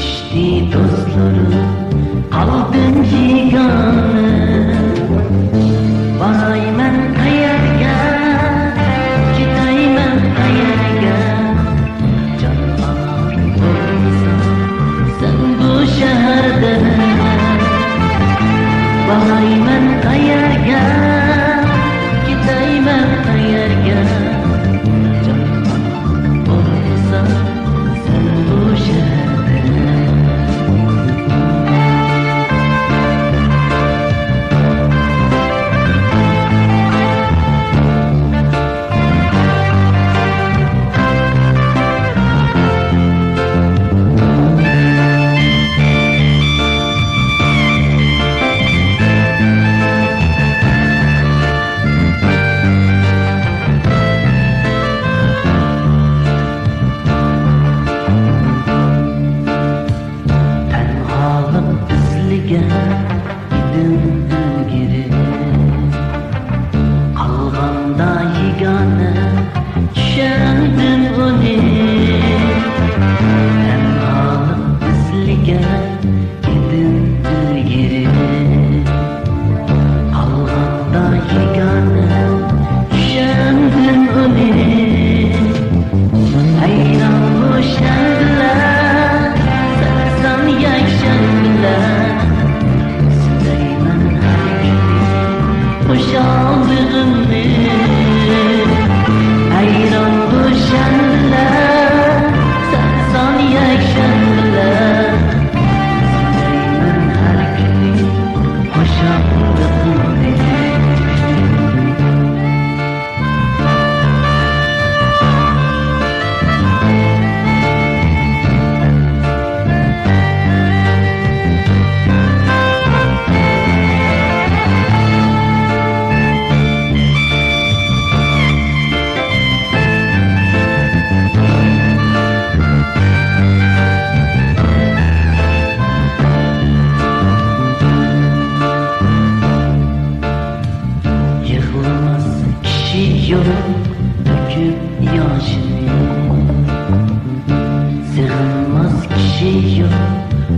Düştü tozları Aldım ciganı Varaymen kayarga Gidaymen kayarga Can ağrımsa Sen bu şehirde. Varaymen kayarga on the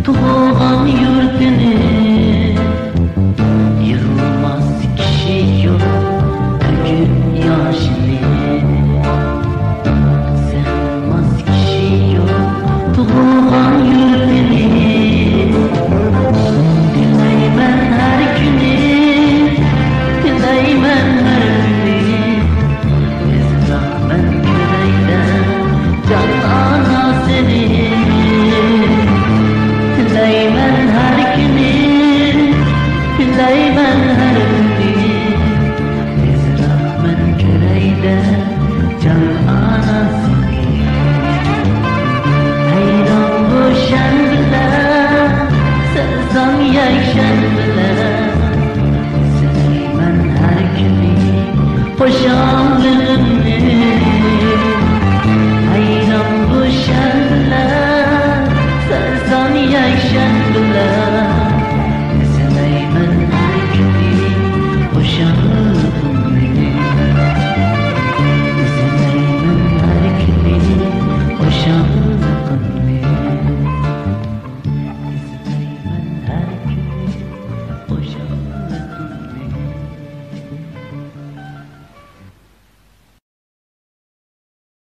多。یک شنبه من هر کی خوشم